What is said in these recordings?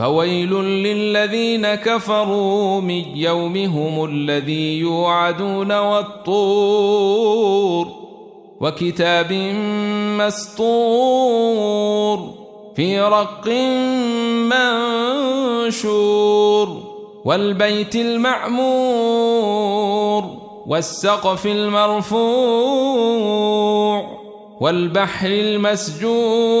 فويل للذين كفروا من يومهم الذي يوعدون والطور وكتاب مسطور في رق منشور والبيت المعمور والسقف المرفوع والبحر المسجور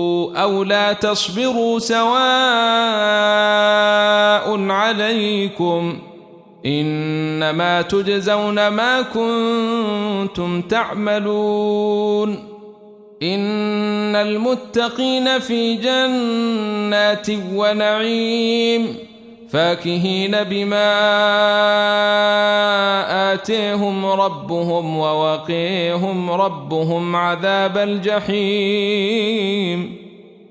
أو لا تصبروا سواء عليكم إنما تجزون ما كنتم تعملون إن المتقين في جنات ونعيم فاكهين بما آتيهم ربهم ووقيهم ربهم عذاب الجحيم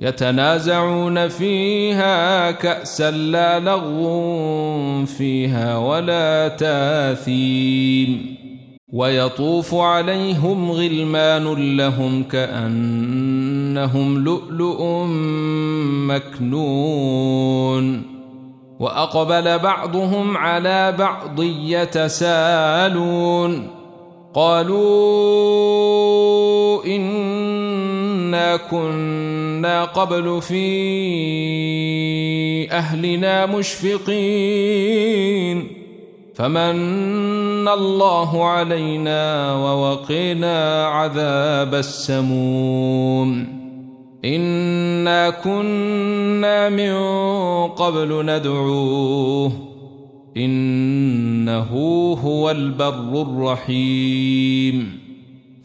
يتنازعون فيها كأسا لا لغو فيها ولا تاثيم. ويطوف عليهم غلمان لهم كأنهم لؤلؤ مكنون. وأقبل بعضهم على بعض يتسالون. قالوا كنا قبل في أهلنا مشفقين. فمن الله علينا ووقنا عذاب السموم. إنا كنا من قبل ندعوه. إنه هو البر الرحيم.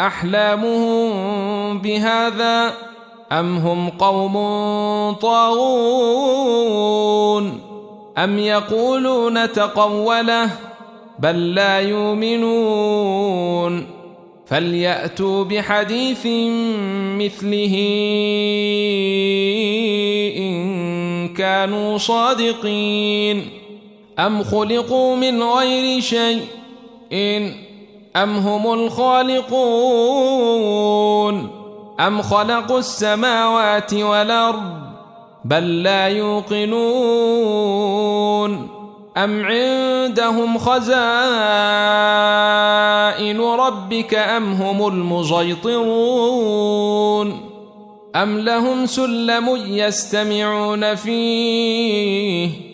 أحلامهم بهذا أم هم قوم طاغون أم يقولون تقوله بل لا يؤمنون فليأتوا بحديث مثله إن كانوا صادقين أم خلقوا من غير شيء إن أم هم الخالقون؟ أم خلقوا السماوات والأرض بل لا يوقنون؟ أم عندهم خزائن ربك أم هم المسيطرون؟ أم لهم سلم يستمعون فيه؟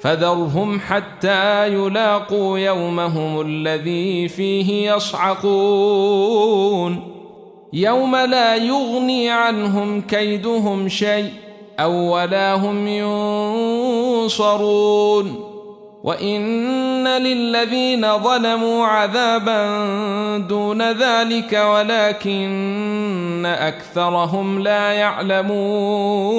فذرهم حتى يلاقوا يومهم الذي فيه يصعقون. يوم لا يغني عنهم كيدهم شيء أو ولا هم ينصرون. وإن للذين ظلموا عذابا دون ذلك ولكن أكثرهم لا يعلمون.